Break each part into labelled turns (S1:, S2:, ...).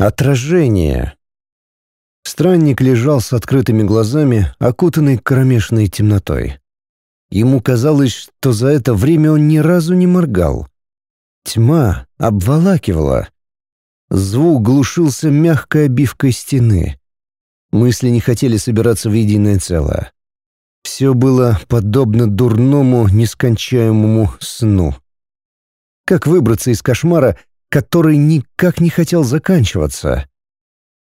S1: Отражение. Странник лежал с открытыми глазами, окутанный кромешной темнотой. Ему казалось, что за это время он ни разу не моргал. Тьма обволакивала. Звук глушился мягкой обивкой стены. Мысли не хотели собираться в единое целое. Все было подобно дурному, нескончаемому сну. Как выбраться из кошмара, который никак не хотел заканчиваться?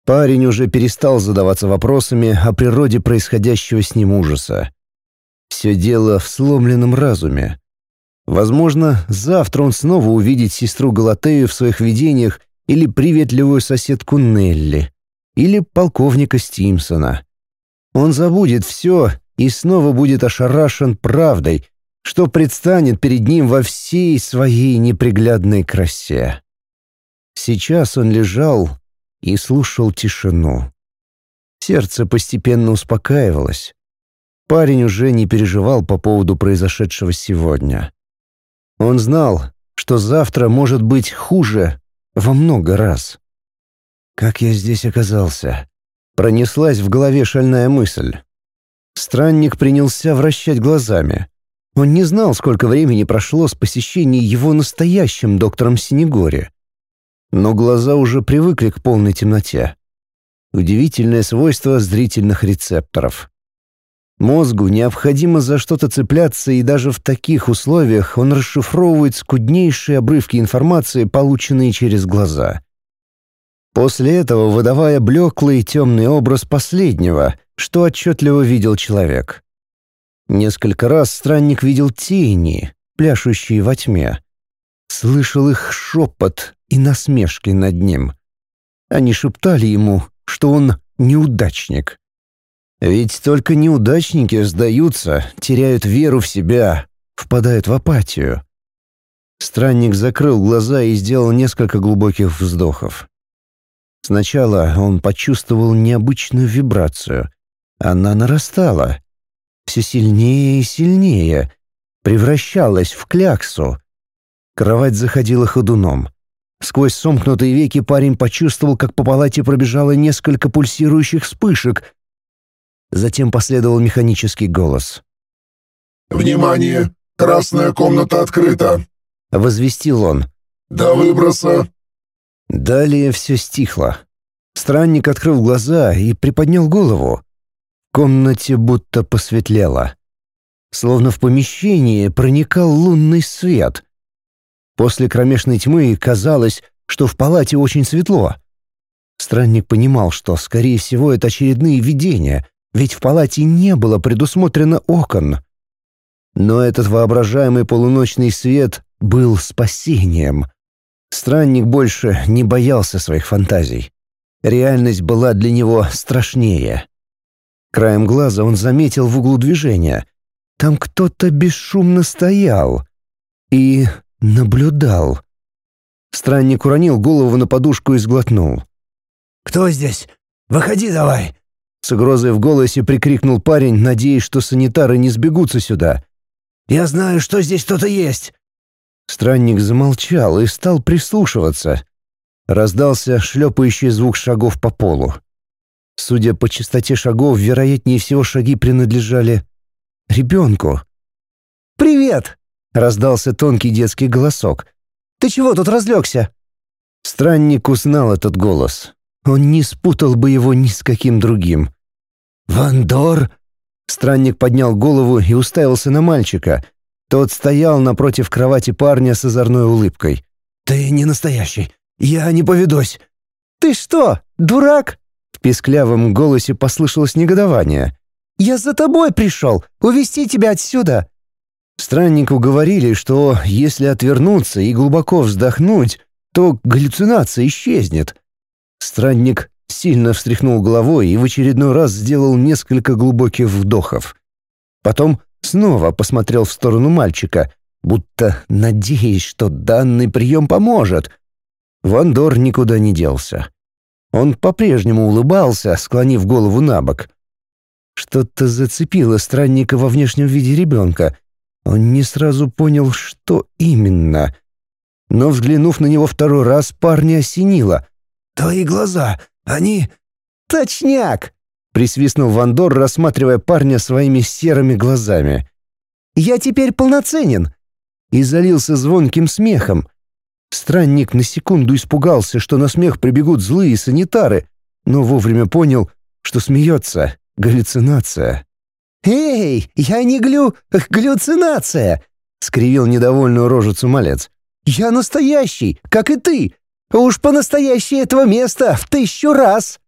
S1: Парень уже перестал задаваться вопросами о природе происходящего с ним ужаса. Все дело в сломленном разуме. Возможно, завтра он снова увидит сестру Галатею в своих видениях или приветливую соседку Нелли, или полковника Стимсона. Он забудет все и снова будет ошарашен правдой, что предстанет перед ним во всей своей неприглядной красе. Сейчас он лежал и слушал тишину. Сердце постепенно успокаивалось. Парень уже не переживал по поводу произошедшего сегодня. Он знал, что завтра может быть хуже во много раз. «Как я здесь оказался?» Пронеслась в голове шальная мысль. Странник принялся вращать глазами. Он не знал, сколько времени прошло с посещения его настоящим доктором Синегори. Но глаза уже привыкли к полной темноте. Удивительное свойство зрительных рецепторов. Мозгу необходимо за что-то цепляться, и даже в таких условиях он расшифровывает скуднейшие обрывки информации, полученные через глаза. После этого выдавая блеклый темный образ последнего, что отчетливо видел человек. Несколько раз странник видел тени, пляшущие во тьме. Слышал их шепот и насмешки над ним. Они шептали ему, что он неудачник. Ведь только неудачники сдаются, теряют веру в себя, впадают в апатию. Странник закрыл глаза и сделал несколько глубоких вздохов. Сначала он почувствовал необычную вибрацию. Она нарастала. Все сильнее и сильнее. Превращалась в кляксу. Кровать заходила ходуном. Сквозь сомкнутые веки парень почувствовал, как по палате пробежало несколько пульсирующих вспышек, Затем последовал механический голос.
S2: «Внимание! Красная комната открыта!»
S1: — возвестил он.
S2: «До выброса!»
S1: Далее все стихло. Странник открыл глаза и приподнял голову. В комнате будто посветлело. Словно в помещении проникал лунный свет. После кромешной тьмы казалось, что в палате очень светло. Странник понимал, что, скорее всего, это очередные видения, ведь в палате не было предусмотрено окон. Но этот воображаемый полуночный свет был спасением. Странник больше не боялся своих фантазий. Реальность была для него страшнее. Краем глаза он заметил в углу движения. Там кто-то бесшумно стоял и наблюдал. Странник уронил голову на подушку и сглотнул.
S3: «Кто здесь? Выходи давай!»
S1: С угрозой в голосе прикрикнул парень, надеясь, что санитары не сбегутся сюда.
S3: «Я знаю, что здесь кто-то есть!»
S1: Странник замолчал и стал прислушиваться. Раздался шлепающий звук шагов по полу. Судя по частоте шагов, вероятнее всего шаги принадлежали ребенку.
S3: «Привет!»
S1: — раздался тонкий детский голосок.
S3: «Ты чего тут разлегся?»
S1: Странник узнал этот голос. Он не спутал бы его ни с каким другим.
S3: «Вандор?»
S1: Странник поднял голову и уставился на мальчика. Тот стоял напротив кровати парня с озорной улыбкой.
S3: «Ты не настоящий. Я не поведусь».
S1: «Ты что, дурак?» В писклявом голосе послышалось негодование. «Я за тобой пришел, увести тебя отсюда!» Страннику говорили, что если отвернуться и глубоко вздохнуть, то галлюцинация исчезнет. Странник сильно встряхнул головой и в очередной раз сделал несколько глубоких вдохов. Потом снова посмотрел в сторону мальчика, будто надеясь, что данный прием поможет. Вандор никуда не делся. Он по-прежнему улыбался, склонив голову на бок. Что-то зацепило странника во внешнем виде ребенка. Он не сразу понял, что именно. Но, взглянув на него второй раз, парня осенило.
S3: твои глаза, они...»
S1: «Точняк!» — присвистнул Вандор, рассматривая парня своими серыми глазами. «Я теперь полноценен!» И залился звонким смехом. Странник на секунду испугался, что на смех прибегут злые санитары, но вовремя понял, что смеется галлюцинация. «Эй, я не глю... галлюцинация!» — скривил недовольную рожицу малец. «Я настоящий, как и ты! Уж по-настоящей этого места в тысячу раз!»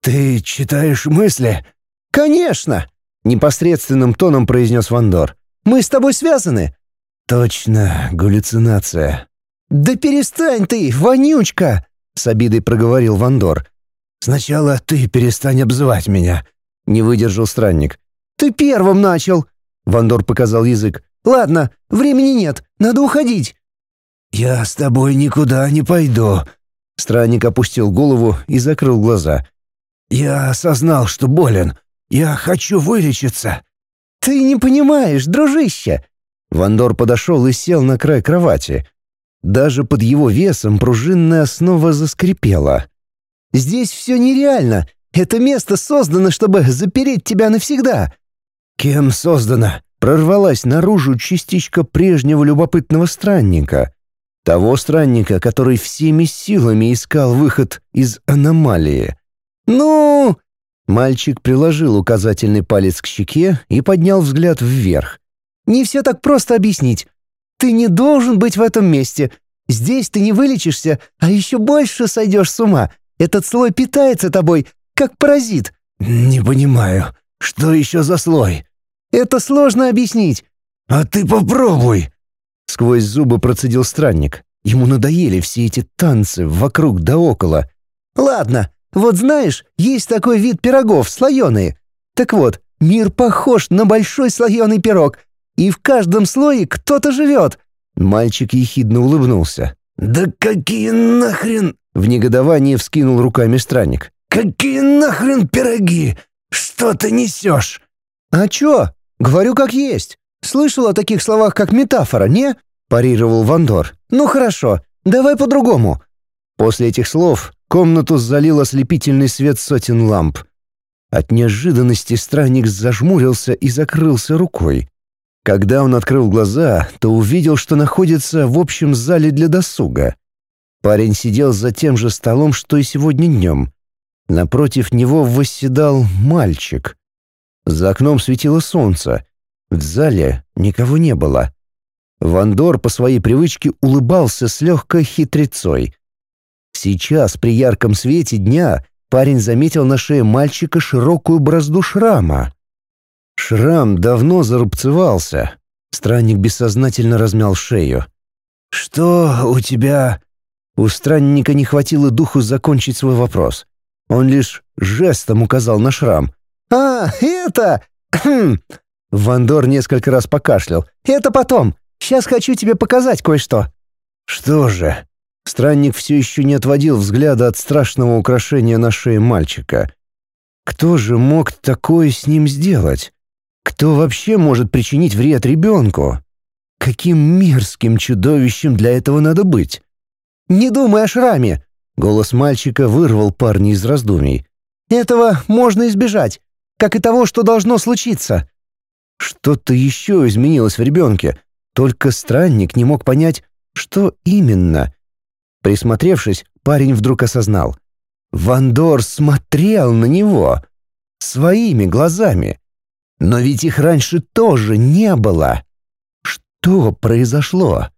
S3: «Ты читаешь мысли?»
S1: «Конечно!» — непосредственным тоном произнес Вандор. «Мы с тобой связаны!»
S3: «Точно, галлюцинация!»
S1: «Да перестань ты, вонючка!» — с обидой проговорил Вандор.
S3: «Сначала ты перестань обзывать меня», — не выдержал странник.
S1: «Ты первым начал!» — Вандор показал язык. «Ладно, времени нет, надо уходить».
S3: «Я с тобой никуда не пойду».
S1: Странник опустил голову и закрыл глаза.
S3: «Я осознал, что болен. Я хочу вылечиться».
S1: «Ты не понимаешь, дружище!» Вандор подошел и сел на край кровати. Даже под его весом пружинная основа заскрипела. «Здесь все нереально. Это место создано, чтобы запереть тебя навсегда».
S3: «Кем создано?»
S1: Прорвалась наружу частичка прежнего любопытного странника. Того странника, который всеми силами искал выход из аномалии. «Ну...» Мальчик приложил указательный палец к щеке и поднял взгляд вверх. «Не все так просто объяснить. Ты не должен быть в этом месте. Здесь ты не вылечишься, а еще больше сойдешь с ума. Этот слой питается тобой, как паразит».
S3: «Не понимаю, что еще за слой?»
S1: «Это сложно объяснить».
S3: «А ты попробуй!»
S1: Сквозь зубы процедил странник. Ему надоели все эти танцы вокруг да около. «Ладно, вот знаешь, есть такой вид пирогов, слоеные. Так вот, мир похож на большой слоеный пирог, и в каждом слое кто-то живет». Мальчик ехидно улыбнулся.
S3: «Да какие нахрен...»
S1: В негодовании вскинул руками странник.
S3: «Какие нахрен пироги? Что ты несешь?»
S1: «А чё? Говорю как есть. Слышал о таких словах, как метафора, не?» парировал Вандор. «Ну хорошо, давай по-другому». После этих слов комнату залил ослепительный свет сотен ламп. От неожиданности странник зажмурился и закрылся рукой. Когда он открыл глаза, то увидел, что находится в общем зале для досуга. Парень сидел за тем же столом, что и сегодня днем. Напротив него восседал мальчик. За окном светило солнце. В зале никого не было. Вандор по своей привычке улыбался с легкой хитрецой. Сейчас, при ярком свете дня, парень заметил на шее мальчика широкую бразду шрама. Шрам давно зарубцевался. Странник бессознательно размял шею.
S3: «Что у тебя...»
S1: У странника не хватило духу закончить свой вопрос. Он лишь жестом указал на шрам. «А, это...» Вандор несколько раз покашлял. «Это потом. Сейчас хочу тебе показать кое-что». «Что же?» Странник все еще не отводил взгляда от страшного украшения на шее мальчика. Кто же мог такое с ним сделать? Кто вообще может причинить вред ребенку? Каким мерзким чудовищем для этого надо быть? «Не думай о шраме!» — голос мальчика вырвал парня из раздумий. «Этого можно избежать, как и того, что должно случиться». Что-то еще изменилось в ребенке, только странник не мог понять, что именно. Присмотревшись, парень вдруг осознал. Вандор смотрел на него своими глазами. Но ведь их раньше тоже не было. Что произошло?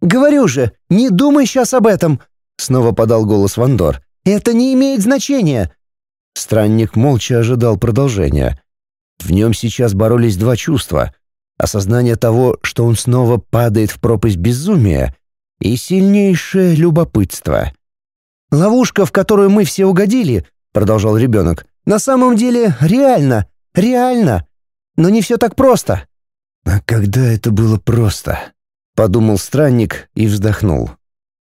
S1: «Говорю же, не думай сейчас об этом!» — снова подал голос Вандор. «Это не имеет значения!» Странник молча ожидал продолжения. В нем сейчас боролись два чувства. Осознание того, что он снова падает в пропасть безумия, и сильнейшее любопытство. «Ловушка, в которую мы все угодили», — продолжал ребенок, — «на самом деле реально, реально. Но не все так просто». «А когда это было просто?» — подумал странник и вздохнул.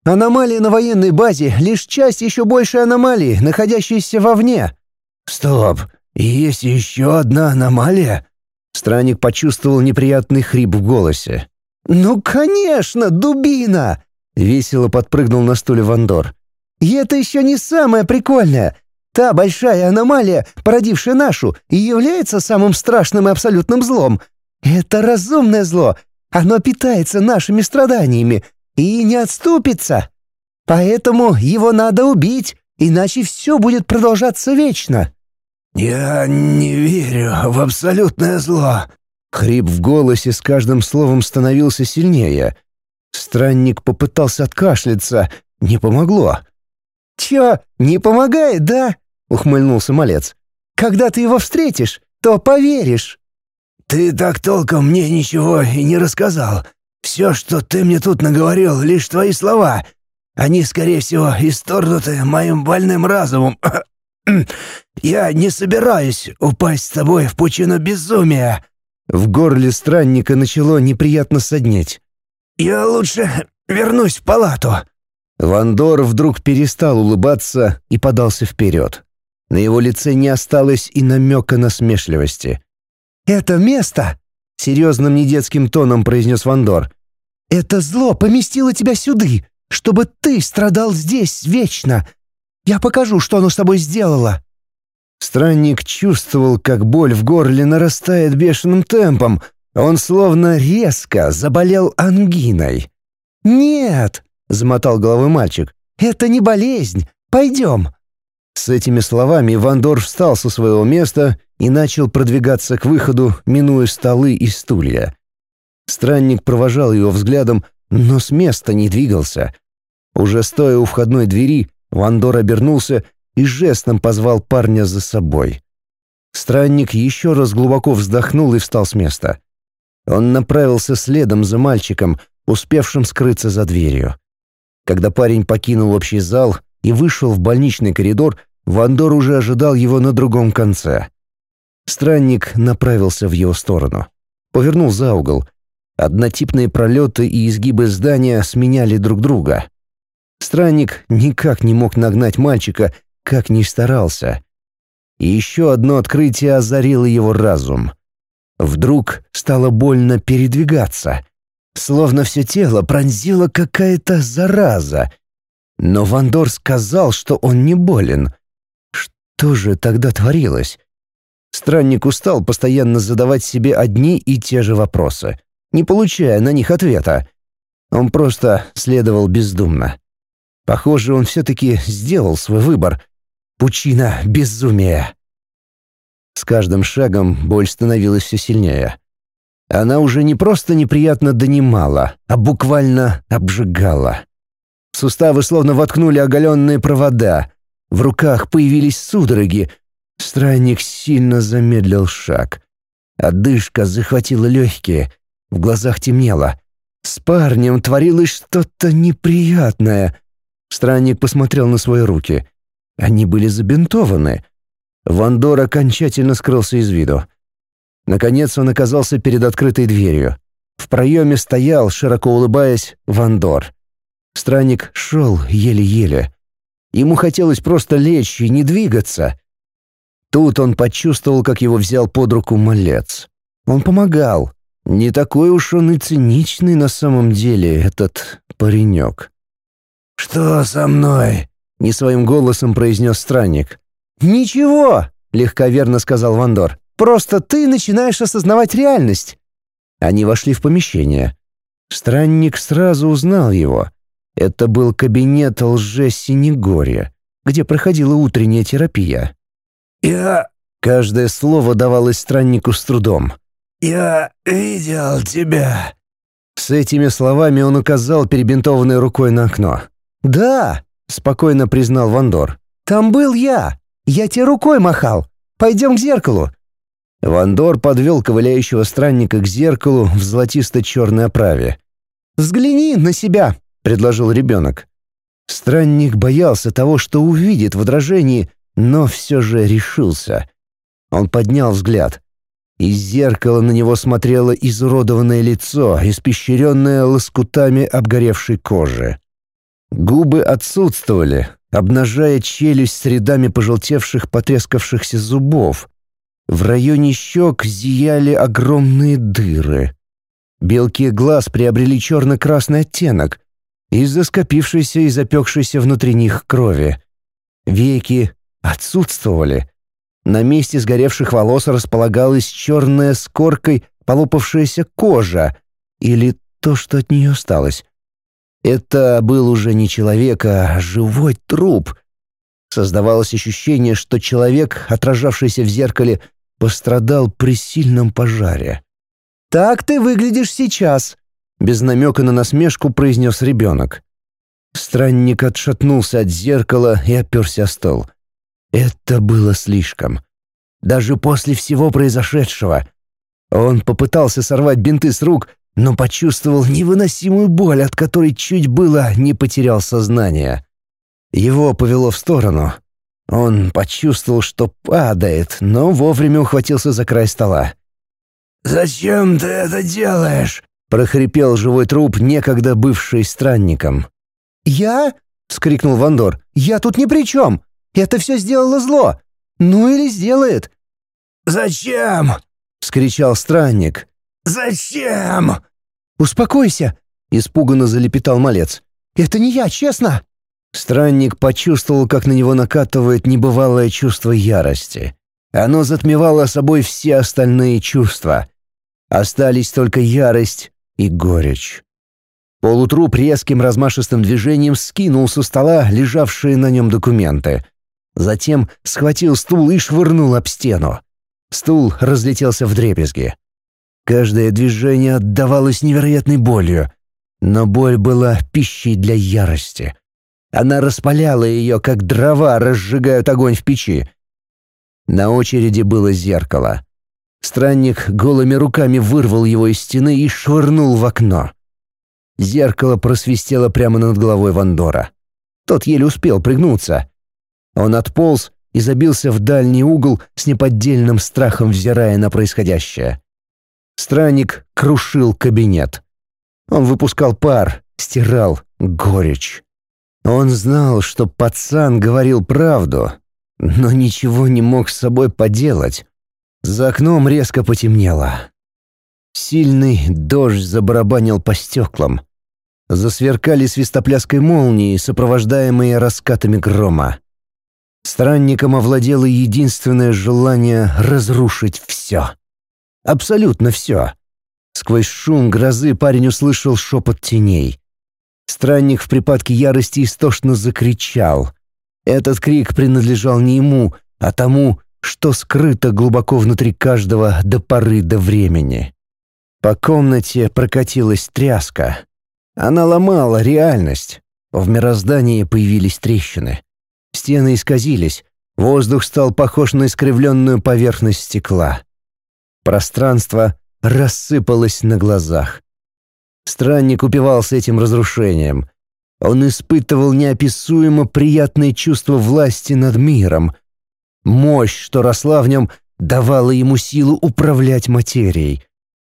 S1: «Аномалия на военной базе — лишь часть еще большей аномалии, находящейся вовне».
S3: «Стоп! Есть еще одна аномалия?»
S1: Странник почувствовал неприятный хрип в голосе. «Ну, конечно, дубина!» — весело подпрыгнул на стуле Вандор.
S3: И это еще не самое прикольное. Та большая аномалия, породившая нашу, и является самым страшным и абсолютным злом. Это разумное зло. Оно питается нашими страданиями и не отступится. Поэтому его надо убить, иначе все будет продолжаться вечно».
S1: «Я не верю в абсолютное зло». Хрип в голосе с каждым словом становился сильнее. Странник попытался откашляться. Не помогло.
S3: «Чё, не помогает, да?» — ухмыльнулся малец. «Когда ты его встретишь, то поверишь».
S1: «Ты так толком мне ничего и не рассказал. Все, что ты мне тут наговорил, лишь твои слова. Они, скорее всего, исторгнуты моим больным разумом. Я не собираюсь упасть с тобой в пучину безумия». В горле странника начало неприятно соднить. «Я лучше вернусь в палату». Вандор вдруг перестал улыбаться и подался вперед. На его лице не осталось и намека на смешливости.
S3: «Это место!» — серьезным недетским тоном произнес Вандор. «Это зло поместило тебя сюды, чтобы ты страдал здесь вечно. Я покажу, что оно с тобой сделало».
S1: Странник чувствовал, как боль в горле нарастает бешеным темпом. Он словно резко заболел ангиной.
S3: «Нет!» — замотал головой мальчик. «Это не болезнь. Пойдем».
S1: С этими словами Вандор встал со своего места и начал продвигаться к выходу, минуя столы и стулья. Странник провожал его взглядом, но с места не двигался. Уже стоя у входной двери, Вандор обернулся и жестом позвал парня за собой. Странник еще раз глубоко вздохнул и встал с места. Он направился следом за мальчиком, успевшим скрыться за дверью. Когда парень покинул общий зал и вышел в больничный коридор, Вандор уже ожидал его на другом конце. Странник направился в его сторону. Повернул за угол. Однотипные пролеты и изгибы здания сменяли друг друга. Странник никак не мог нагнать мальчика как ни старался. И еще одно открытие озарило его разум. Вдруг стало больно передвигаться. Словно все тело пронзила какая-то зараза. Но Вандор сказал, что он не болен. Что же тогда творилось? Странник устал постоянно задавать себе одни и те же вопросы, не получая на них ответа. Он просто следовал бездумно. Похоже, он все-таки сделал свой выбор, Пучина безумия. С каждым шагом боль становилась все сильнее. Она уже не просто неприятно донимала, а буквально обжигала. Суставы словно воткнули оголенные провода. В руках появились судороги. Странник сильно замедлил шаг. Одышка захватила легкие. В глазах темнело. С парнем творилось что-то неприятное. Странник посмотрел на свои руки — они были забинтованы. Вандор окончательно скрылся из виду. Наконец он оказался перед открытой дверью. В проеме стоял, широко улыбаясь, Вандор. Странник шел еле-еле. Ему хотелось просто лечь и не двигаться. Тут он почувствовал, как его взял под руку малец. Он помогал. Не такой уж он и циничный на самом деле, этот паренек. «Что со мной?» — не своим голосом произнес странник. «Ничего», — легковерно сказал Вандор. «Просто ты начинаешь осознавать реальность». Они вошли в помещение. Странник сразу узнал его. Это был кабинет лже-Синегорья, где проходила утренняя терапия. «Я...» — каждое слово давалось страннику с трудом. «Я видел тебя». С этими словами он указал перебинтованной рукой на окно. «Да», — спокойно признал Вандор. «Там был я. Я тебе рукой махал. Пойдем к зеркалу». Вандор подвел ковыляющего странника к зеркалу в золотисто-черной оправе. «Взгляни на себя», — предложил ребенок. Странник боялся того, что увидит в отражении, но все же решился. Он поднял взгляд. Из зеркала на него смотрело изуродованное лицо, испещренное лоскутами обгоревшей кожи. Губы отсутствовали, обнажая челюсть с рядами пожелтевших потрескавшихся зубов. В районе щек зияли огромные дыры. Белки глаз приобрели черно-красный оттенок. из-за скопившейся и запекшейся внутри них крови. Веки отсутствовали. На месте сгоревших волос располагалась черная с коркой полопавшаяся кожа или то, что от нее осталось. Это был уже не человек, а живой труп. Создавалось ощущение, что человек, отражавшийся в зеркале, пострадал при сильном пожаре.
S3: «Так ты выглядишь сейчас», — без намека на насмешку произнес ребенок.
S1: Странник отшатнулся от зеркала и оперся о стол. Это было слишком. Даже после всего произошедшего. Он попытался сорвать бинты с рук, но почувствовал невыносимую боль, от которой чуть было не потерял сознание. Его повело в сторону. Он почувствовал, что падает, но вовремя ухватился за край стола.
S3: «Зачем ты это делаешь?»
S1: — прохрипел живой труп, некогда бывший странником.
S3: «Я?» — вскрикнул Вандор. «Я тут ни при чем! Это все сделало зло! Ну или сделает!»
S2: «Зачем?»
S1: — вскричал странник.
S2: «Зачем?»
S3: «Успокойся!» — испуганно залепетал малец. «Это не я, честно!»
S1: Странник почувствовал, как на него накатывает небывалое чувство ярости. Оно затмевало собой все остальные чувства. Остались только ярость и горечь. Полутруп резким размашистым движением скинул со стола лежавшие на нем документы. Затем схватил стул и швырнул об стену. Стул разлетелся в дребезги. Каждое движение отдавалось невероятной болью, но боль была пищей для ярости. Она распаляла ее, как дрова разжигают огонь в печи. На очереди было зеркало. Странник голыми руками вырвал его из стены и швырнул в окно. Зеркало просвистело прямо над головой Вандора. Тот еле успел пригнуться. Он отполз и забился в дальний угол с неподдельным страхом, взирая на происходящее. Странник крушил кабинет. Он выпускал пар, стирал горечь. Он знал, что пацан говорил правду, но ничего не мог с собой поделать. За окном резко потемнело. Сильный дождь забарабанил по стеклам. Засверкали свистопляской молнии, сопровождаемые раскатами грома. Странником овладело единственное желание разрушить все. Абсолютно все. Сквозь шум грозы парень услышал шепот теней. Странник в припадке ярости истошно закричал. Этот крик принадлежал не ему, а тому, что скрыто глубоко внутри каждого до поры до времени. По комнате прокатилась тряска. Она ломала реальность. В мироздании появились трещины. Стены исказились, воздух стал похож на искривленную поверхность стекла. Пространство рассыпалось на глазах. Странник упивался этим разрушением. Он испытывал неописуемо приятное чувство власти над миром. Мощь, что росла в нем, давала ему силу управлять материей.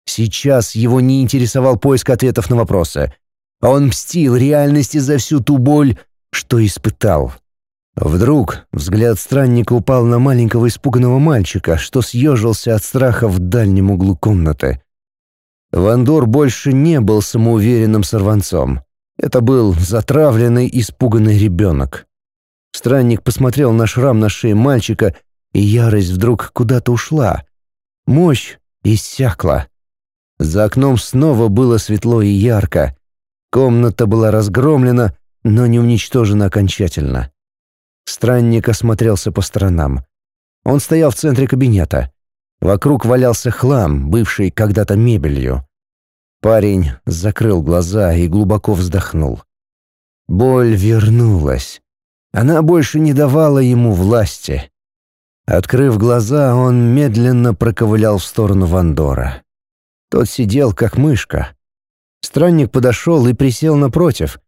S1: Сейчас его не интересовал поиск ответов на вопросы. Он мстил реальности за всю ту боль, что испытал. Вдруг взгляд странника упал на маленького испуганного мальчика, что съежился от страха в дальнем углу комнаты. Вандор больше не был самоуверенным сорванцом. Это был затравленный, испуганный ребенок. Странник посмотрел на шрам на шее мальчика, и ярость вдруг куда-то ушла. Мощь иссякла. За окном снова было светло и ярко. Комната была разгромлена, но не уничтожена окончательно. Странник осмотрелся по сторонам. Он стоял в центре кабинета. Вокруг валялся хлам, бывший когда-то мебелью. Парень закрыл глаза и глубоко вздохнул. Боль вернулась. Она больше не давала ему власти. Открыв глаза, он медленно проковылял в сторону Вандора. Тот сидел, как мышка. Странник подошел и присел напротив.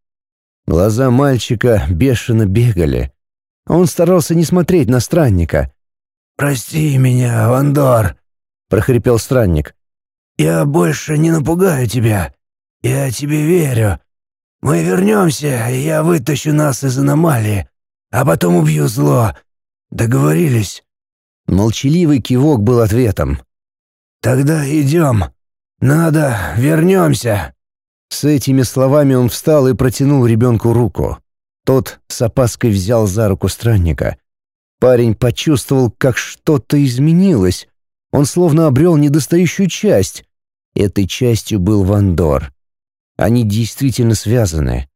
S1: Глаза мальчика бешено бегали. Он старался не смотреть на странника.
S3: «Прости меня, Вандор», — прохрипел странник. «Я больше не напугаю тебя. Я тебе верю. Мы вернемся, и я вытащу нас из аномалии, а потом убью зло. Договорились?»
S1: Молчаливый кивок был ответом.
S3: «Тогда идем. Надо, вернемся».
S1: С этими словами он встал и протянул ребенку руку. Тот с опаской взял за руку странника. Парень почувствовал, как что-то изменилось. Он словно обрел недостающую часть. Этой частью был Вандор. Они действительно связаны.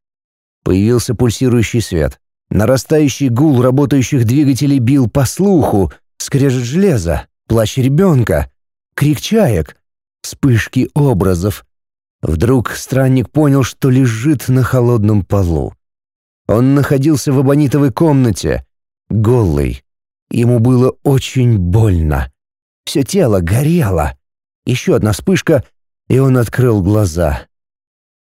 S1: Появился пульсирующий свет. Нарастающий гул работающих двигателей бил по слуху, скрежет железа, плач ребенка, крик чаек, вспышки образов. Вдруг странник понял, что лежит на холодном полу. Он находился в абонитовой комнате, голый. Ему было очень больно. Все тело горело. Еще одна вспышка, и он открыл глаза.